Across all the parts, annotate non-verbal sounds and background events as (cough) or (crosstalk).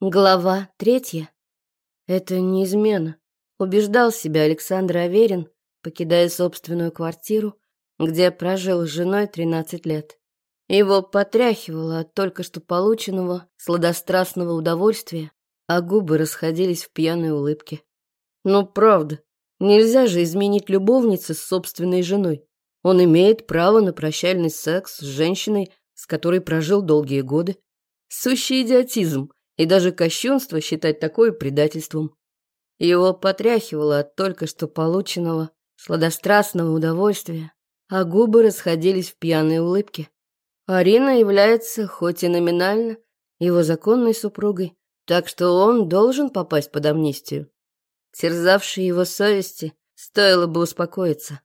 Глава третья. Это не измена. Убеждал себя Александр Аверин, покидая собственную квартиру, где прожил с женой 13 лет. Его потряхивало от только что полученного сладострастного удовольствия, а губы расходились в пьяной улыбке. Ну, правда, нельзя же изменить любовнице с собственной женой. Он имеет право на прощальный секс с женщиной, с которой прожил долгие годы. Сущий идиотизм и даже кощунство считать такое предательством. Его потряхивало от только что полученного сладострастного удовольствия, а губы расходились в пьяной улыбке. Арина является, хоть и номинально, его законной супругой, так что он должен попасть под амнистию. Терзавшей его совести стоило бы успокоиться.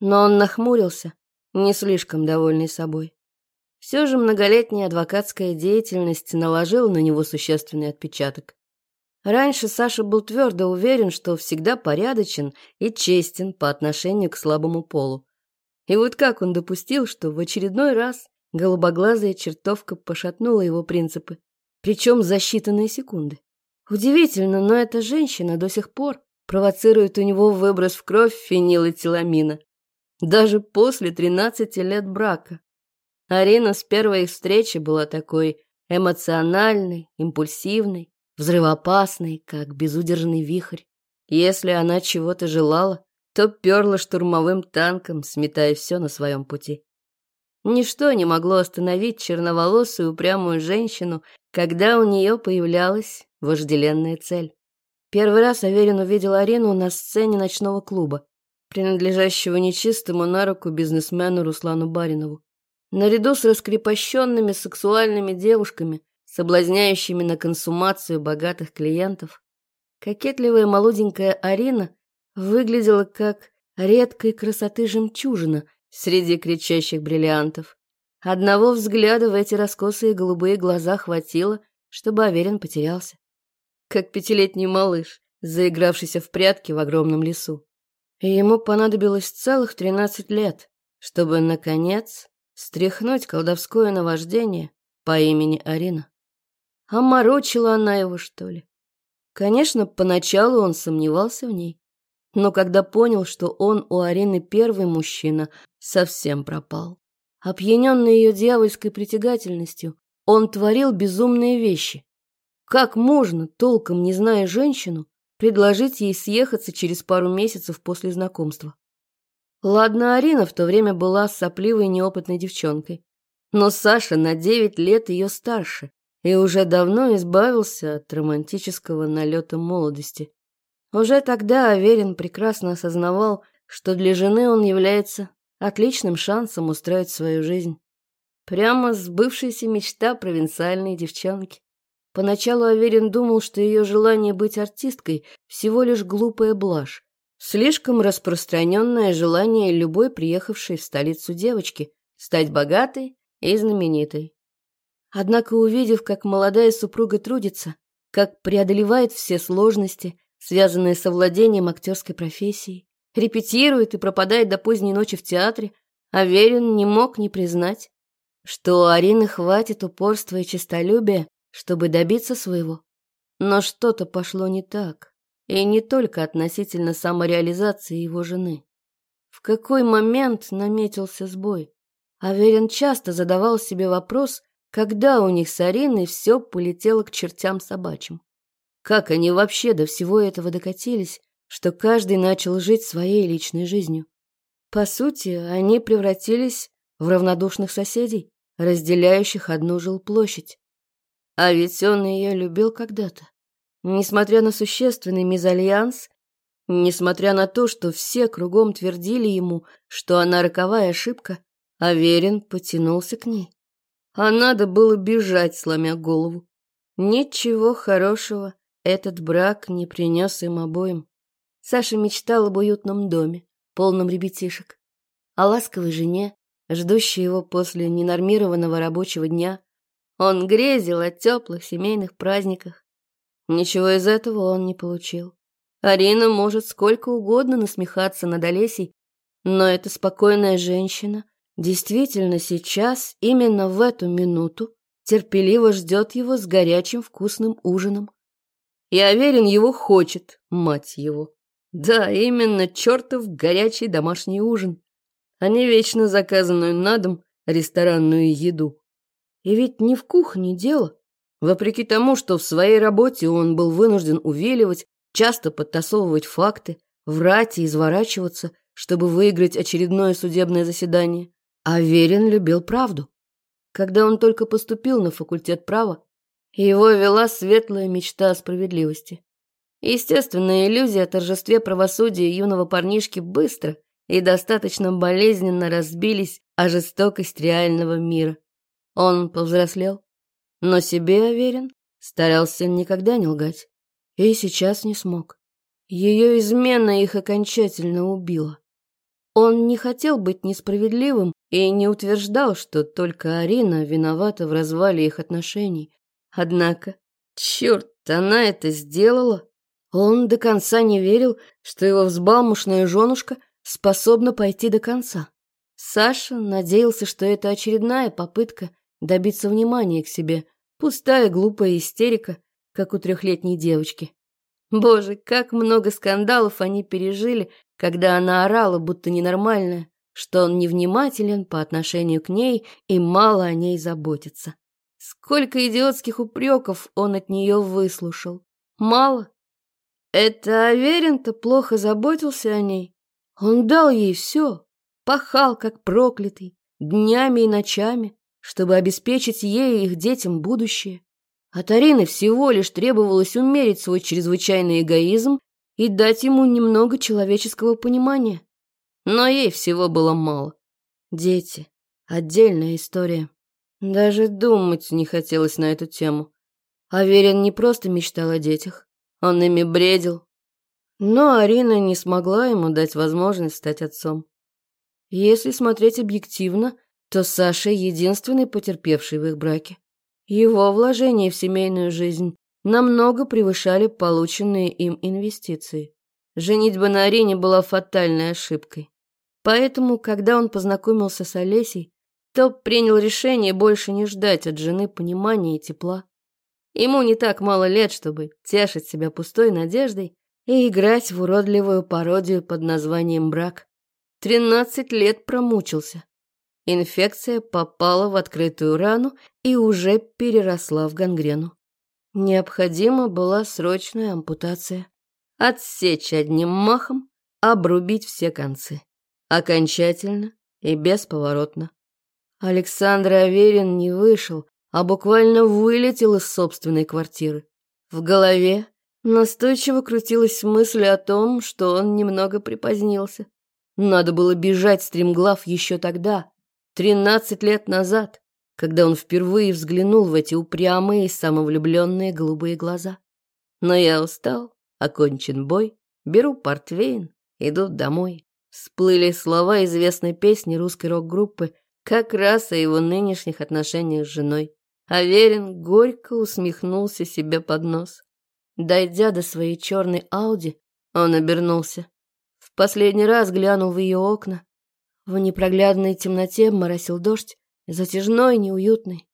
Но он нахмурился, не слишком довольный собой. Все же многолетняя адвокатская деятельность наложила на него существенный отпечаток. Раньше Саша был твердо уверен, что всегда порядочен и честен по отношению к слабому полу. И вот как он допустил, что в очередной раз голубоглазая чертовка пошатнула его принципы, причем за считанные секунды. Удивительно, но эта женщина до сих пор провоцирует у него выброс в кровь фенилэтиламина. Даже после 13 лет брака. Арина с первой их встречи была такой эмоциональной, импульсивной, взрывоопасной, как безудержный вихрь. Если она чего-то желала, то перла штурмовым танком, сметая все на своем пути. Ничто не могло остановить черноволосую упрямую женщину, когда у нее появлялась вожделенная цель. Первый раз Аверин увидел Арину на сцене ночного клуба, принадлежащего нечистому на руку бизнесмену Руслану Баринову. Наряду с раскрепощенными сексуальными девушками, соблазняющими на консумацию богатых клиентов, кокетливая молоденькая Арина выглядела как редкой красоты жемчужина среди кричащих бриллиантов. Одного взгляда в эти раскосые голубые глаза хватило, чтобы Аверин потерялся. Как пятилетний малыш, заигравшийся в прятки в огромном лесу. И ему понадобилось целых тринадцать лет, чтобы, наконец, стряхнуть колдовское наваждение по имени Арина. А морочила она его, что ли? Конечно, поначалу он сомневался в ней, но когда понял, что он у Арины первый мужчина, совсем пропал. Опьяненный ее дьявольской притягательностью, он творил безумные вещи. Как можно, толком не зная женщину, предложить ей съехаться через пару месяцев после знакомства? Ладно, Арина в то время была сопливой неопытной девчонкой. Но Саша на девять лет ее старше и уже давно избавился от романтического налета молодости. Уже тогда Аверин прекрасно осознавал, что для жены он является отличным шансом устроить свою жизнь. Прямо сбывшаяся мечта провинциальной девчонки. Поначалу Аверин думал, что ее желание быть артисткой всего лишь глупая блажь, Слишком распространенное желание любой приехавшей в столицу девочки стать богатой и знаменитой. Однако, увидев, как молодая супруга трудится, как преодолевает все сложности, связанные с овладением актерской профессией, репетирует и пропадает до поздней ночи в театре, Аверин не мог не признать, что у Арины хватит упорства и честолюбия, чтобы добиться своего. Но что-то пошло не так. И не только относительно самореализации его жены. В какой момент наметился сбой? Аверин часто задавал себе вопрос, когда у них с Ариной все полетело к чертям собачьим. Как они вообще до всего этого докатились, что каждый начал жить своей личной жизнью? По сути, они превратились в равнодушных соседей, разделяющих одну жилплощадь. А ведь он ее любил когда-то. Несмотря на существенный мезальянс, несмотря на то, что все кругом твердили ему, что она роковая ошибка, Аверин потянулся к ней. А надо было бежать, сломя голову. Ничего хорошего этот брак не принес им обоим. Саша мечтал об уютном доме, полном ребятишек, о ласковой жене, ждущей его после ненормированного рабочего дня. Он грезил о теплых семейных праздниках, Ничего из этого он не получил. Арина может сколько угодно насмехаться над Олесей, но эта спокойная женщина действительно сейчас, именно в эту минуту, терпеливо ждет его с горячим вкусным ужином. И Аверин его хочет, мать его. Да, именно чертов горячий домашний ужин, а не вечно заказанную на дом ресторанную еду. И ведь не в кухне дело. Вопреки тому, что в своей работе он был вынужден увиливать, часто подтасовывать факты, врать и изворачиваться, чтобы выиграть очередное судебное заседание. Аверин любил правду. Когда он только поступил на факультет права, его вела светлая мечта о справедливости. Естественная иллюзия о торжестве правосудия юного парнишки быстро и достаточно болезненно разбились о жестокость реального мира. Он повзрослел, но себе уверен, старался никогда не лгать. И сейчас не смог. Ее измена их окончательно убила. Он не хотел быть несправедливым и не утверждал, что только Арина виновата в развале их отношений. Однако, черт, она это сделала. Он до конца не верил, что его взбалмошная женушка способна пойти до конца. Саша надеялся, что это очередная попытка добиться внимания к себе, пустая глупая истерика, как у трехлетней девочки. Боже, как много скандалов они пережили, когда она орала, будто ненормальная, что он невнимателен по отношению к ней и мало о ней заботится. Сколько идиотских упреков он от нее выслушал. Мало. Это Аверин-то плохо заботился о ней. Он дал ей все, пахал, как проклятый, днями и ночами, чтобы обеспечить ей и их детям будущее. От Арины всего лишь требовалось умерить свой чрезвычайный эгоизм и дать ему немного человеческого понимания. Но ей всего было мало. Дети — отдельная история. Даже думать не хотелось на эту тему. Аверин не просто мечтал о детях, он ими бредил. Но Арина не смогла ему дать возможность стать отцом. Если смотреть объективно, то Саша единственный потерпевший в их браке. Его вложения в семейную жизнь намного превышали полученные им инвестиции. Женитьба на Арине была фатальной ошибкой. Поэтому, когда он познакомился с Олесей, то принял решение больше не ждать от жены понимания и тепла. Ему не так мало лет, чтобы тешить себя пустой надеждой и играть в уродливую пародию под названием «брак». Тринадцать лет промучился. Инфекция попала в открытую рану и уже переросла в гангрену. Необходима была срочная ампутация. Отсечь одним махом, обрубить все концы. Окончательно и бесповоротно. Александр Аверин не вышел, а буквально вылетел из собственной квартиры. В голове настойчиво крутилась мысль о том, что он немного припозднился. Надо было бежать стремглав еще тогда, тринадцать лет назад когда он впервые взглянул в эти упрямые, самовлюбленные голубые глаза. Но я устал, окончен бой, беру портвейн, иду домой. Всплыли слова известной песни русской рок-группы как раз о его нынешних отношениях с женой. Аверин горько усмехнулся себе под нос. Дойдя до своей черной Ауди, он обернулся. В последний раз глянул в ее окна. В непроглядной темноте моросил дождь, затяжной, неуютный.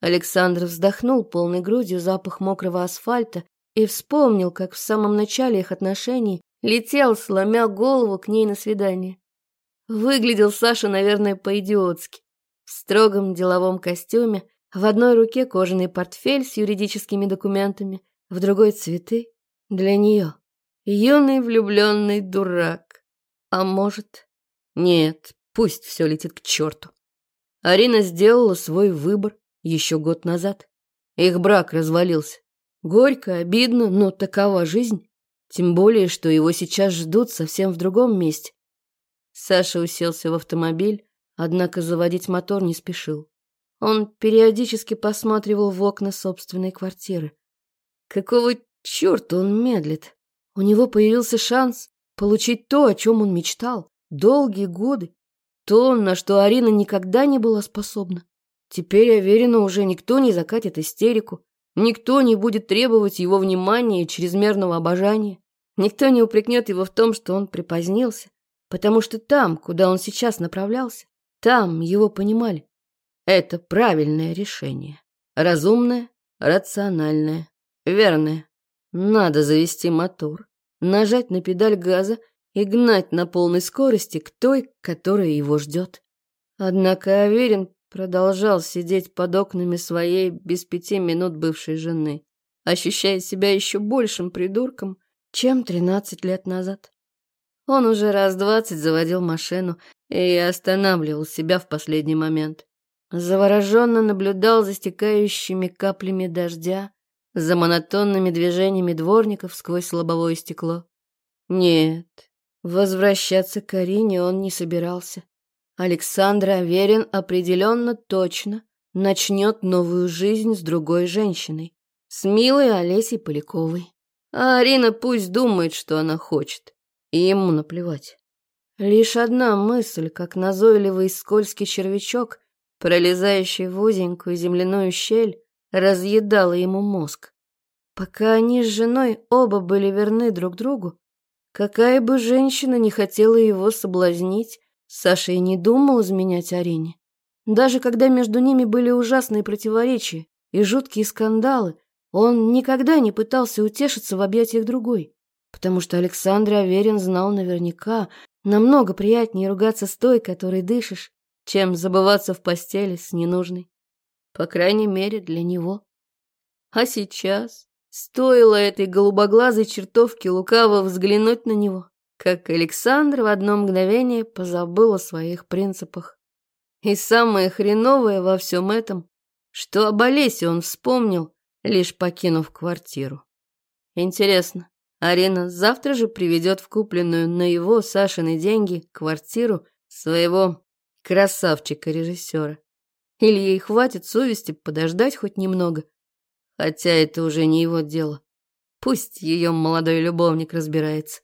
Александр вздохнул полной грудью запах мокрого асфальта и вспомнил, как в самом начале их отношений летел, сломя голову к ней на свидание. Выглядел Саша, наверное, по-идиотски. В строгом деловом костюме, в одной руке кожаный портфель с юридическими документами, в другой цветы. Для нее. Юный влюбленный дурак. А может... Нет, пусть все летит к черту. Арина сделала свой выбор еще год назад. Их брак развалился. Горько, обидно, но такова жизнь. Тем более, что его сейчас ждут совсем в другом месте. Саша уселся в автомобиль, однако заводить мотор не спешил. Он периодически посматривал в окна собственной квартиры. Какого черта он медлит? У него появился шанс получить то, о чем он мечтал долгие годы. То, на что Арина никогда не была способна. Теперь, уверена, уже никто не закатит истерику, никто не будет требовать его внимания и чрезмерного обожания, никто не упрекнет его в том, что он припозднился, потому что там, куда он сейчас направлялся, там его понимали. Это правильное решение. Разумная, рациональная, верная. Надо завести мотор, нажать на педаль газа и гнать на полной скорости к той, которая его ждет. Однако Аверин продолжал сидеть под окнами своей без пяти минут бывшей жены, ощущая себя еще большим придурком, чем тринадцать лет назад. Он уже раз двадцать заводил машину и останавливал себя в последний момент. Завороженно наблюдал за стекающими каплями дождя, за монотонными движениями дворников сквозь лобовое стекло. Нет, возвращаться к Арине он не собирался. Александр Аверин определенно точно начнет новую жизнь с другой женщиной, с милой Олесей Поляковой. А Арина пусть думает, что она хочет, и ему наплевать. Лишь одна мысль, как назойливый скользкий червячок, пролезающий в узенькую земляную щель, разъедала ему мозг. Пока они с женой оба были верны друг другу, какая бы женщина не хотела его соблазнить, Саша и не думал изменять Арине. Даже когда между ними были ужасные противоречия и жуткие скандалы, он никогда не пытался утешиться в объятиях другой, потому что Александр Аверин знал наверняка, намного приятнее ругаться с той, которой дышишь, чем забываться в постели с ненужной. По крайней мере, для него. А сейчас стоило этой голубоглазой чертовке лукаво взглянуть на него, как Александр в одно мгновение позабыл о своих принципах. И самое хреновое во всем этом, что об Олесе он вспомнил, лишь покинув квартиру. Интересно, Арина завтра же приведет в купленную на его Сашины деньги квартиру своего красавчика-режиссера. Или ей хватит совести подождать хоть немного. Хотя это уже не его дело. Пусть ее молодой любовник разбирается.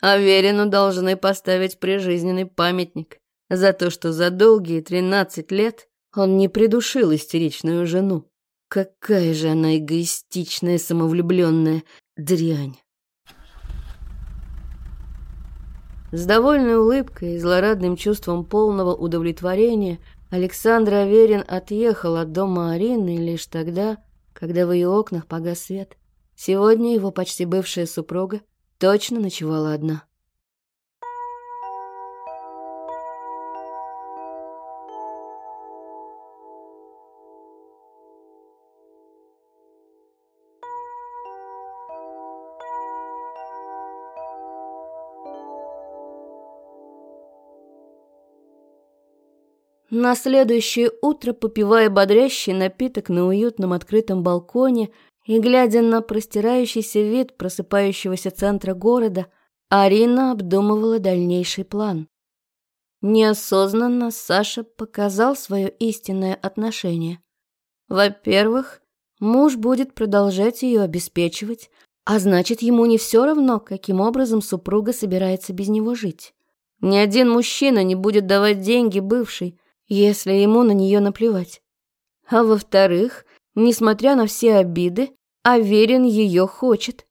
Аверину должны поставить прижизненный памятник за то, что за долгие тринадцать лет он не придушил истеричную жену. Какая же она эгоистичная, самовлюбленная дрянь. С довольной улыбкой и злорадным чувством полного удовлетворения Александр Аверин отъехал от дома Арины лишь тогда, когда в ее окнах погас свет. Сегодня его почти бывшая супруга точно ночевала одна. На следующее утро, попивая бодрящий напиток на уютном открытом балконе, и, глядя на простирающийся вид просыпающегося центра города, Арина обдумывала дальнейший план. Неосознанно Саша показал свое истинное отношение. Во-первых, муж будет продолжать ее обеспечивать, а значит, ему не все равно, каким образом супруга собирается без него жить. Ни один мужчина не будет давать деньги бывшей, если ему на нее наплевать. А во-вторых, Несмотря на все обиды, Аверин ее хочет.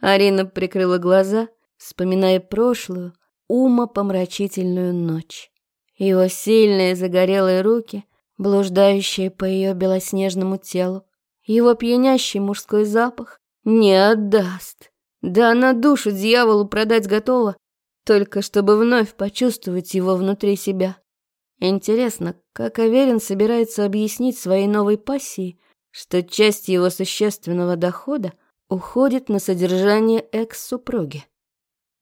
Арина прикрыла глаза, вспоминая прошлую, умопомрачительную ночь. Его сильные загорелые руки, блуждающие по ее белоснежному телу, его пьянящий мужской запах не отдаст. Да она душу дьяволу продать готова, только чтобы вновь почувствовать его внутри себя. Интересно, как Аверин собирается объяснить своей новой пассии, что часть его существенного дохода уходит на содержание экс-супруги.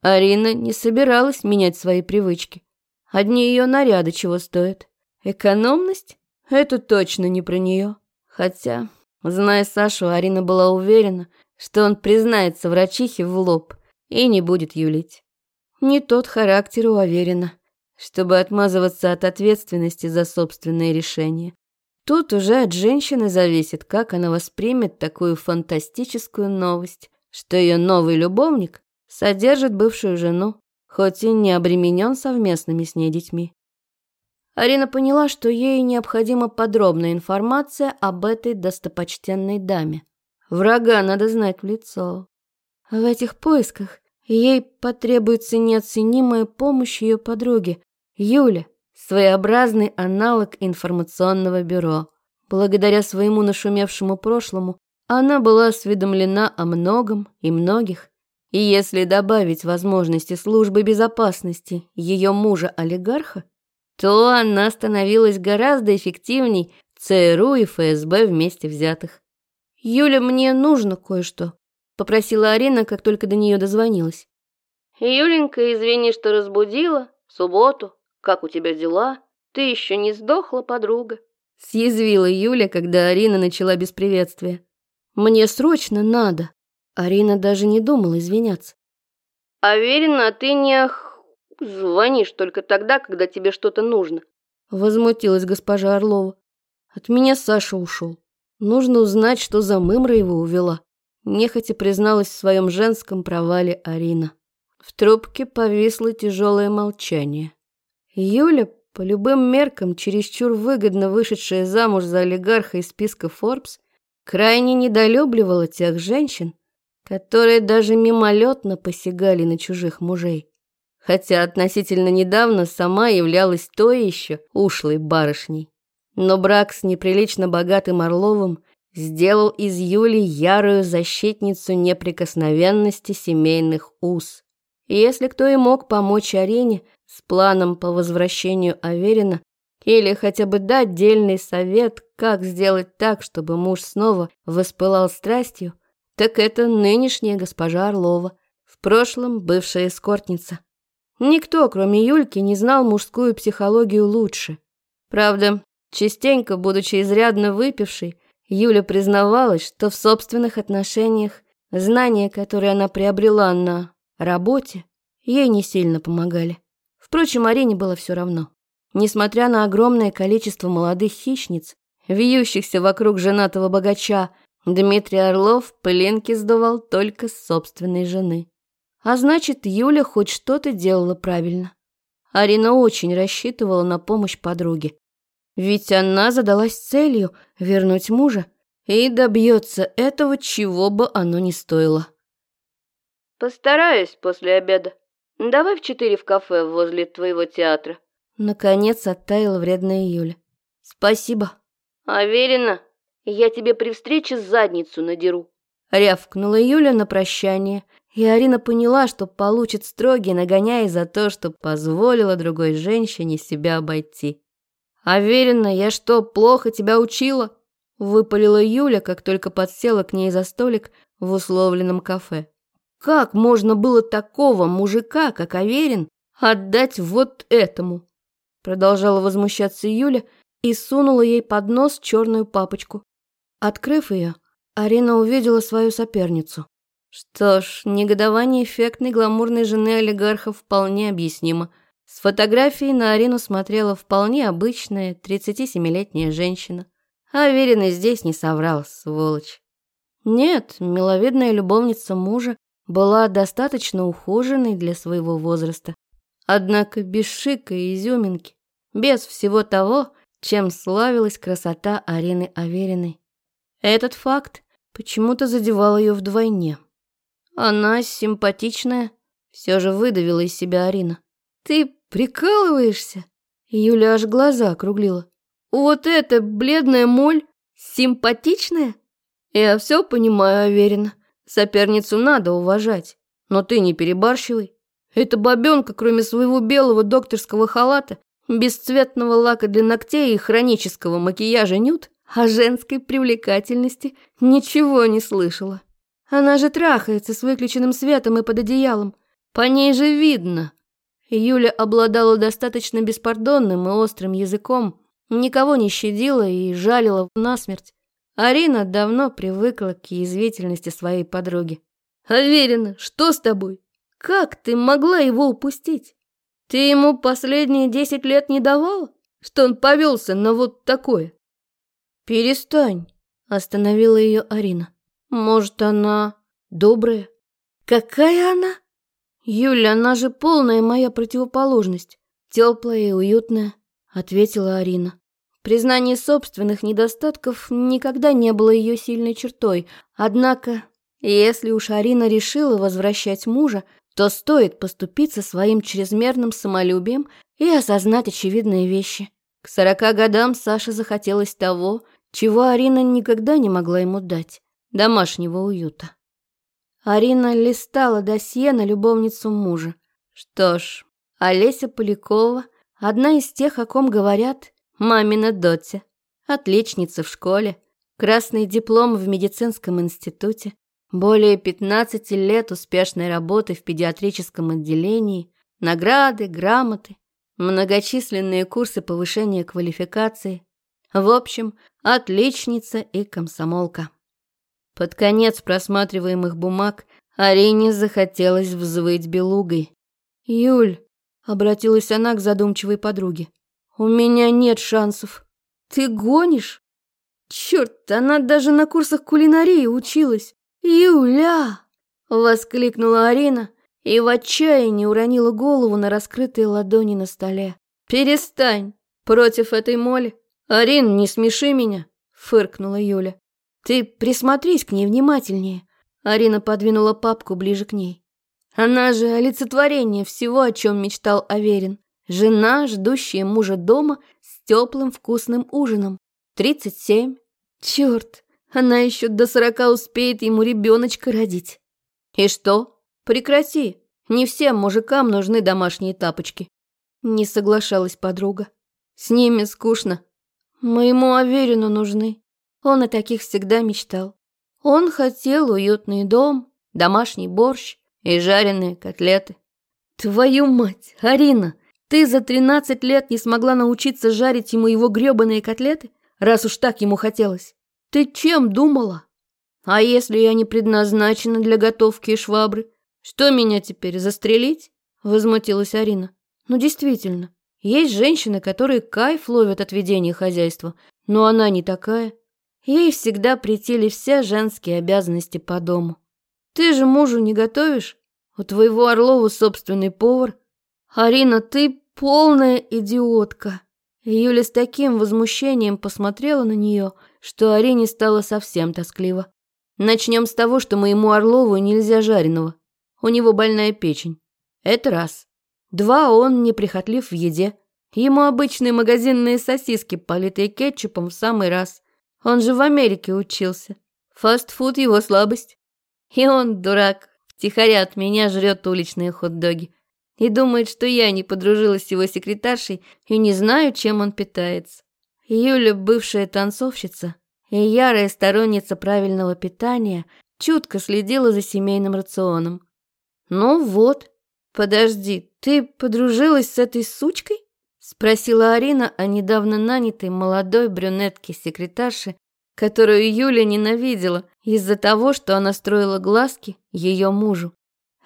Арина не собиралась менять свои привычки. Одни ее наряды чего стоят. Экономность? Это точно не про нее. Хотя, зная Сашу, Арина была уверена, что он признается врачихе в лоб и не будет юлить. Не тот характер у Аверина, чтобы отмазываться от ответственности за собственные решения. Тут уже от женщины зависит, как она воспримет такую фантастическую новость, что ее новый любовник содержит бывшую жену, хоть и не обременен совместными с ней детьми. Арина поняла, что ей необходима подробная информация об этой достопочтенной даме. Врага надо знать в лицо. В этих поисках ей потребуется неоценимая помощь ее подруги, Юля, своеобразный аналог информационного бюро. Благодаря своему нашумевшему прошлому она была осведомлена о многом и многих. И если добавить возможности службы безопасности ее мужа-олигарха, то она становилась гораздо эффективней ЦРУ и ФСБ вместе взятых. «Юля, мне нужно кое-что», — попросила Арина, как только до нее дозвонилась. «Юленька, извини, что разбудила. Субботу. Как у тебя дела? Ты еще не сдохла, подруга?» Съязвила Юля, когда Арина начала без приветствия. «Мне срочно надо». Арина даже не думала извиняться. «Уверена, ты не ох... звонишь только тогда, когда тебе что-то нужно», возмутилась госпожа Орлова. «От меня Саша ушел. Нужно узнать, что за мымра его увела». Нехотя призналась в своем женском провале Арина. В трубке повисло тяжелое молчание. Юля, по любым меркам, чересчур выгодно вышедшая замуж за олигарха из списка Forbes, крайне недолюбливала тех женщин, которые даже мимолетно посягали на чужих мужей. Хотя относительно недавно сама являлась той еще ушлой барышней. Но брак с неприлично богатым Орловым сделал из Юли ярую защитницу неприкосновенности семейных уз. И если кто и мог помочь Арине с планом по возвращению Аверина, или хотя бы дать дельный совет, как сделать так, чтобы муж снова воспылал страстью, так это нынешняя госпожа Орлова, в прошлом бывшая эскортница. Никто, кроме Юльки, не знал мужскую психологию лучше. Правда, частенько, будучи изрядно выпившей, Юля признавалась, что в собственных отношениях знания, которые она приобрела на работе ей не сильно помогали. Впрочем, Арине было все равно. Несмотря на огромное количество молодых хищниц, вьющихся вокруг женатого богача, Дмитрий Орлов пылинки сдувал только собственной жены. А значит, Юля хоть что-то делала правильно. Арина очень рассчитывала на помощь подруге. Ведь она задалась целью вернуть мужа и добьется этого, чего бы оно ни стоило. Постараюсь после обеда. Давай в четыре в кафе возле твоего театра. Наконец оттаяла вредная Юля. Спасибо. Уверена, я тебе при встрече задницу надеру. Рявкнула Юля на прощание, и Арина поняла, что получит строгий нагоняй за то, что позволила другой женщине себя обойти. «Уверена, я что, плохо тебя учила?» Выпалила Юля, как только подсела к ней за столик в условленном кафе. Как можно было такого мужика, как Аверин, отдать вот этому? Продолжала возмущаться Юля и сунула ей под нос черную папочку. Открыв ее, Арина увидела свою соперницу. Что ж, негодование эффектной гламурной жены олигарха вполне объяснимо. С фотографией на Арину смотрела вполне обычная 37-летняя женщина. А Аверин и здесь не соврал, сволочь. Нет, миловидная любовница мужа была достаточно ухоженной для своего возраста, однако без шика и изюминки, без всего того, чем славилась красота Арины Авериной. Этот факт почему-то задевал ее вдвойне. Она симпатичная, все же выдавила из себя Арина. «Ты прикалываешься?» Юля аж глаза округлила. «Вот эта бледная моль симпатичная?» «Я все понимаю, Аверина. Соперницу надо уважать, но ты не перебарщивай. Эта бабенка, кроме своего белого докторского халата, бесцветного лака для ногтей и хронического макияжа нюд, о женской привлекательности ничего не слышала. Она же трахается с выключенным светом и под одеялом. По ней же видно. Юля обладала достаточно беспардонным и острым языком, никого не щадила и жалила насмерть. Арина давно привыкла к язвительности своей подруги. «Аверина, что с тобой? Как ты могла его упустить? Ты ему последние десять лет не давала, что он повелся на вот такое?» «Перестань», — остановила ее Арина. «Может, она добрая?» «Какая она?» «Юля, она же полная моя противоположность, теплая и уютная», — ответила Арина. Признание собственных недостатков никогда не было ее сильной чертой. Однако, если уж Арина решила возвращать мужа, то стоит поступиться своим чрезмерным самолюбием и осознать очевидные вещи. К сорока годам Саше захотелось того, чего Арина никогда не могла ему дать – домашнего уюта. Арина листала досье на любовницу мужа. Что ж, Олеся Полякова – одна из тех, о ком говорят «мамина дотя». Отличница в школе, красный диплом в медицинском институте, более 15 лет успешной работы в педиатрическом отделении, награды, грамоты, многочисленные курсы повышения квалификации. В общем, отличница и комсомолка. Под конец просматриваемых бумаг Арине захотелось взвыть белугой. «Юль», — обратилась она к задумчивой подруге, — «у меня нет шансов. Ты гонишь? Черт, она даже на курсах кулинарии училась. «Юля!» — воскликнула Арина и в отчаянии уронила голову на раскрытые ладони на столе. «Перестань! Против этой моли! Арин, не смеши меня!» — фыркнула Юля. «Ты присмотрись к ней внимательнее!» Арина подвинула папку ближе к ней. «Она же олицетворение всего, о чем мечтал Аверин. Жена, ждущая мужа дома с теплым вкусным ужином. Тридцать семь. Черт, она еще до сорока успеет ему ребеночка родить. И что? Прекрати. Не всем мужикам нужны домашние тапочки. Не соглашалась подруга. С ними скучно. Моему Аверину нужны. Он о таких всегда мечтал. Он хотел уютный дом, домашний борщ и жареные котлеты. Твою мать, Арина, ты за тринадцать лет не смогла научиться жарить ему его грёбаные котлеты, раз уж так ему хотелось. Ты чем думала? А если я не предназначена для готовки и швабры? Что меня теперь, застрелить? Возмутилась Арина. Ну, действительно, есть женщины, которые кайф ловят от ведения хозяйства, но она не такая. Ей всегда претели все женские обязанности по дому. Ты же мужу не готовишь? У твоего Орлова собственный повар. Арина, ты полная идиотка. Юля с таким возмущением посмотрела на нее, что Арине стало совсем тоскливо. Начнем с того, что моему Орлову нельзя жареного. У него больная печень. Это раз. Два, он неприхотлив в еде. Ему обычные магазинные сосиски, политые кетчупом, в самый раз. Он же в Америке учился. Фастфуд его слабость. И он, дурак, втихаря от меня жрет уличные хот-доги. И думает, что я не подружилась с его секретаршей и не знаю, чем он питается. Юля, бывшая танцовщица и ярая сторонница правильного питания, чутко следила за семейным рационом. «Ну вот, подожди, ты подружилась с этой сучкой?» Спросила Арина о недавно нанятой молодой брюнетке-секретарше, которую Юля ненавидела из-за того, что она строила глазки ее мужу.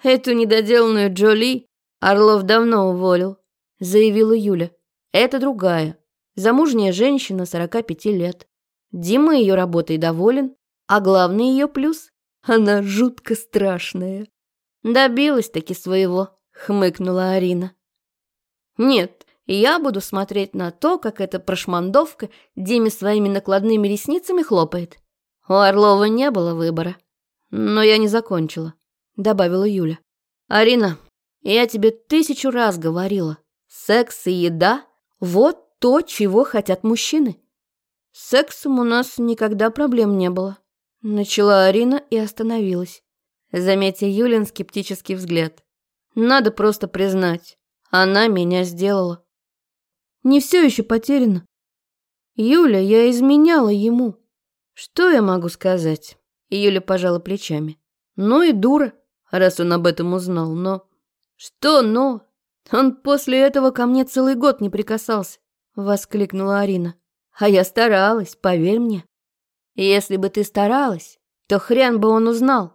Эту недоделанную Джоли Орлов давно уволил, заявила Юля. Это другая, Замужняя женщина 45 лет. Дима ее работой доволен, а главный ее плюс – она жутко страшная. Добилась-таки своего, хмыкнула Арина. Нет, я буду смотреть на то, как эта прошмандовка Диме своими накладными ресницами хлопает. У Орлова не было выбора. Но я не закончила, добавила Юля. Арина, я тебе тысячу раз говорила, секс и еда – вот то, чего хотят мужчины. С сексом у нас никогда проблем не было. Начала Арина и остановилась, заметя Юлин скептический взгляд. Надо просто признать, она меня сделала. Не все еще потеряно. Юля, я изменяла ему. Что я могу сказать? Юля пожала плечами. Ну и дура, раз он об этом узнал, но... Что но? Он после этого ко мне целый год не прикасался воскликнула Арина. А я старалась, поверь мне. Если бы ты старалась, то хрен бы он узнал.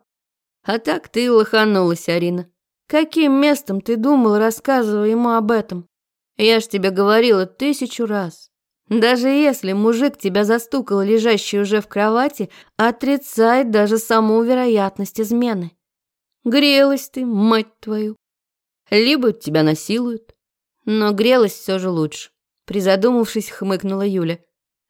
А так ты лоханулась, Арина. Каким местом ты думал, рассказывая ему об этом? Я ж тебе говорила тысячу раз. Даже если мужик тебя застукал лежащий уже в кровати, отрицай даже саму вероятность измены. Грелась ты, мать твою. Либо тебя насилуют, но грелась все же лучше. Призадумавшись, хмыкнула Юля.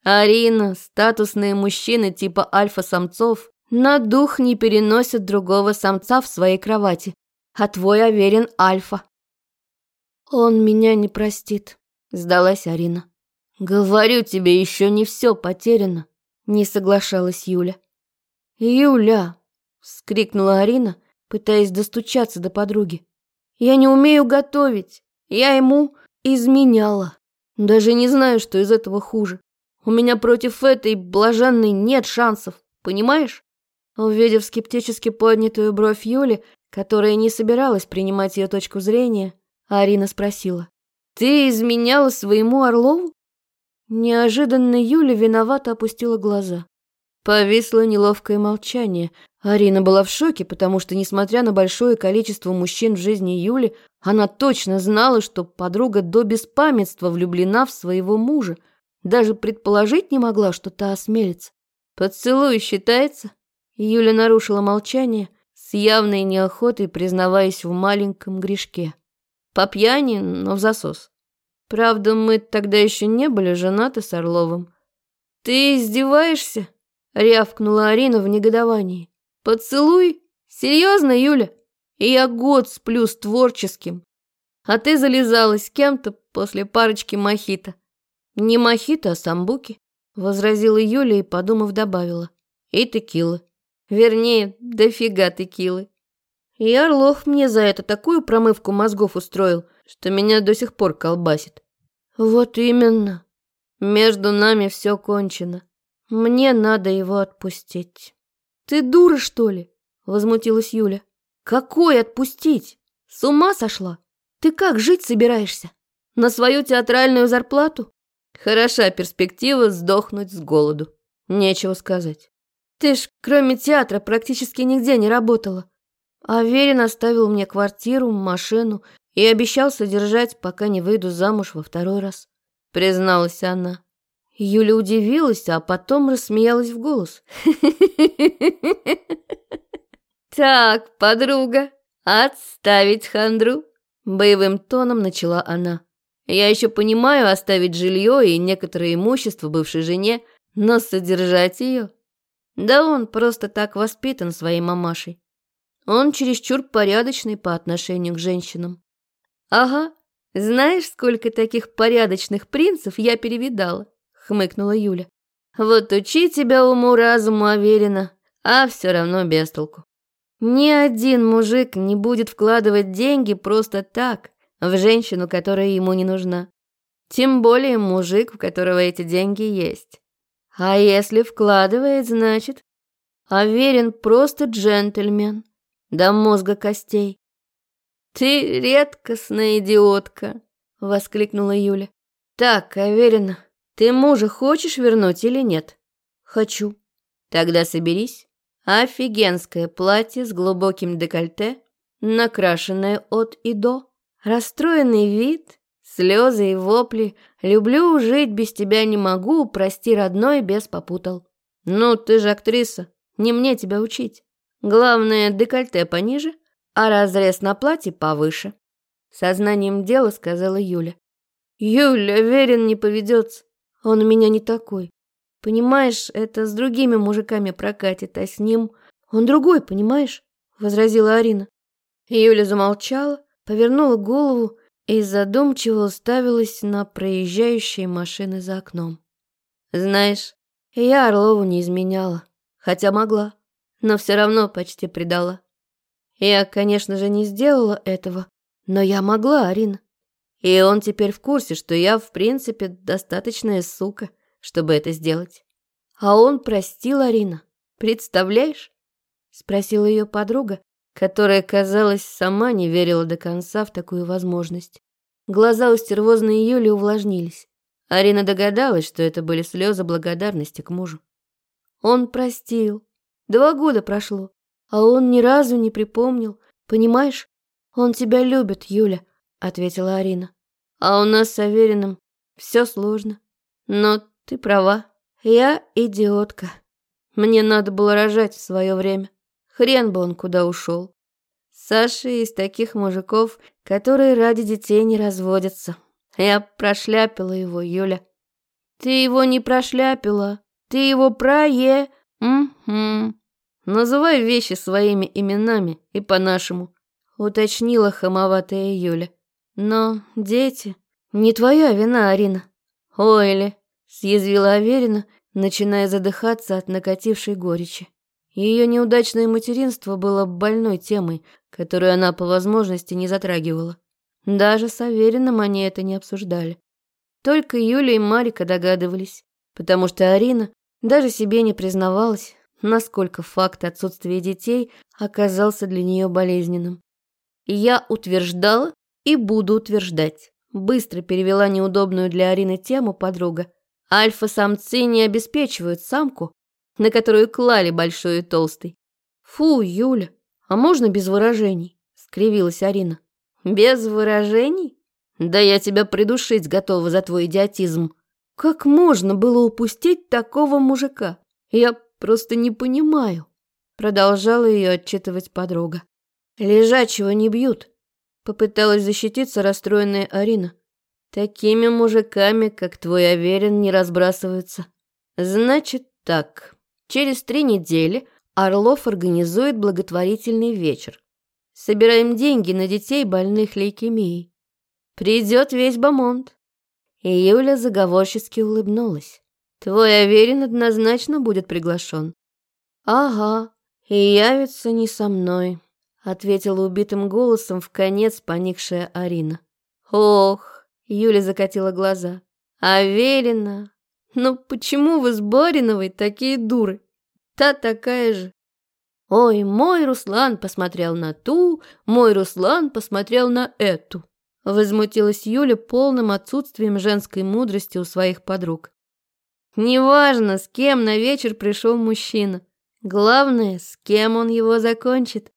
Арина, статусные мужчины типа альфа-самцов на дух не переносят другого самца в своей кровати, а твой Аверин альфа. Он меня не простит, сдалась Арина. Говорю тебе, еще не все потеряно. Не соглашалась Юля. «Юля!» — вскрикнула Арина, пытаясь достучаться до подруги. «Я не умею готовить. Я ему изменяла. Даже не знаю, что из этого хуже. У меня против этой блаженной нет шансов, понимаешь?» Увидев скептически поднятую бровь Юли, которая не собиралась принимать ее точку зрения, Арина спросила. «Ты изменяла своему Орлову?» Неожиданно Юля виновато опустила глаза. Повисло неловкое молчание. Арина была в шоке, потому что, несмотря на большое количество мужчин в жизни Юли, она точно знала, что подруга до беспамятства влюблена в своего мужа. Даже предположить не могла, что та осмелится. «Поцелуй считается?» Юля нарушила молчание, с явной неохотой признаваясь в маленьком грешке. По пьяни, но в засос. Правда, мы тогда еще не были женаты с Орловым. «Ты издеваешься?» — рявкнула Арина в негодовании. «Поцелуй? Серьезно, Юля? Я год сплю с творческим. А ты залезалась с кем-то после парочки мохито». «Не мохито, а самбуки», — возразила Юля и, подумав, добавила. «И текилы». Вернее, дофига текилы. И Орлов мне за это такую промывку мозгов устроил, что меня до сих пор колбасит. Вот именно. Между нами все кончено. Мне надо его отпустить. Ты дура, что ли? Возмутилась Юля. Какой отпустить? С ума сошла? Ты как жить собираешься? На свою театральную зарплату? Хороша перспектива сдохнуть с голоду. Нечего сказать. Ты ж кроме театра практически нигде не работала. Аверин оставил мне квартиру, машину и обещал содержать, пока не выйду замуж во второй раз. Призналась она. Юля удивилась, а потом рассмеялась в голос. (laughs) «Так, подруга, отставить хандру!» Боевым тоном начала она. «Я еще понимаю оставить жилье и некоторое имущество бывшей жене, но содержать ее да он просто так воспитан своей мамашей. Он чересчур порядочный по отношению к женщинам. Ага, знаешь, сколько таких порядочных принцев я перевидала? Хмыкнула Юля. Вот учи тебя уму-разуму уверенно, а все равно без толку. Ни один мужик не будет вкладывать деньги просто так в женщину, которая ему не нужна. Тем более мужик, у которого эти деньги есть. А если вкладывает, значит, Аверин просто джентльмен, до мозга костей. «Ты редкостная идиотка!» — воскликнула Юля. «Так, Аверина, ты мужа хочешь вернуть или нет?» «Хочу». «Тогда соберись. Офигенское платье с глубоким декольте, накрашенное от и до, расстроенный вид Слезы и вопли. Люблю жить, без тебя не могу, прости, родной, без попутал. Ну, ты же актриса, не мне тебя учить. Главное, декольте пониже, а разрез на платье повыше. Сознанием дела сказала Юля. Юля, верен не поведется. Он у меня не такой. Понимаешь, это с другими мужиками прокатит, а с ним... Он другой, понимаешь? Возразила Арина. Юля замолчала, повернула голову и задумчиво уставилась на проезжающие машины за окном. Знаешь, я Орлову не изменяла, хотя могла, но все равно почти предала. Я, конечно же, не сделала этого, но я могла, Арина. И он теперь в курсе, что я, в принципе, достаточная сука, чтобы это сделать. А он простил Арина. Представляешь? Спросила ее подруга, которая, казалось, сама не верила до конца в такую возможность. Глаза у стервозной Юли увлажнились. Арина догадалась, что это были слезы благодарности к мужу. Он простил. Два года прошло, а он ни разу не припомнил. Понимаешь, он тебя любит, Юля, ответила Арина. А у нас с Авериным все сложно. Но ты права, я идиотка. Мне надо было рожать в свое время. Хрен бы он куда ушел. Саша из таких мужиков, которые ради детей не разводятся. Я прошляпила его, Юля. Ты его не прошляпила, ты его прое... Угу. Называй вещи своими именами и по-нашему, уточнила хамоватая Юля. Но дети... Не твоя вина, Арина. Ой ли, съязвила Аверина, начиная задыхаться от накатившей горечи. Ее неудачное материнство было больной темой, которую она по возможности не затрагивала. Даже с Авериным они это не обсуждали. Только Юля и Марика догадывались, потому что Арина даже себе не признавалась, насколько факт отсутствия детей оказался для нее болезненным. «Я утверждала и буду утверждать», быстро перевела неудобную для Арины тему подруга. «Альфа-самцы не обеспечивают самку, на которую клали большой и толстый». «Фу, Юля, а можно без выражений?» — скривилась Арина. «Без выражений? Да я тебя придушить готова за твой идиотизм. Как можно было упустить такого мужика? Я просто не понимаю». Продолжала ее отчитывать подруга. «Лежачего не бьют», — попыталась защититься расстроенная Арина. «Такими мужиками, как твой Аверин, не разбрасываются. Значит так, через три недели Орлов организует благотворительный вечер. Собираем деньги на детей, больных лейкемией. Придет весь Бамонт. И Юля заговорчески улыбнулась. Твой Аверин однозначно будет приглашен. Ага, и явится не со мной, ответила убитым голосом в конец поникшая Арина. Ох, Юля закатила глаза. Аверина, ну почему вы с Бариновой такие дуры? Та такая же. Ой, мой Руслан посмотрел на ту, мой Руслан посмотрел на эту. Возмутилась Юля полным отсутствием женской мудрости у своих подруг. Неважно, с кем на вечер пришел мужчина. Главное, с кем он его закончит.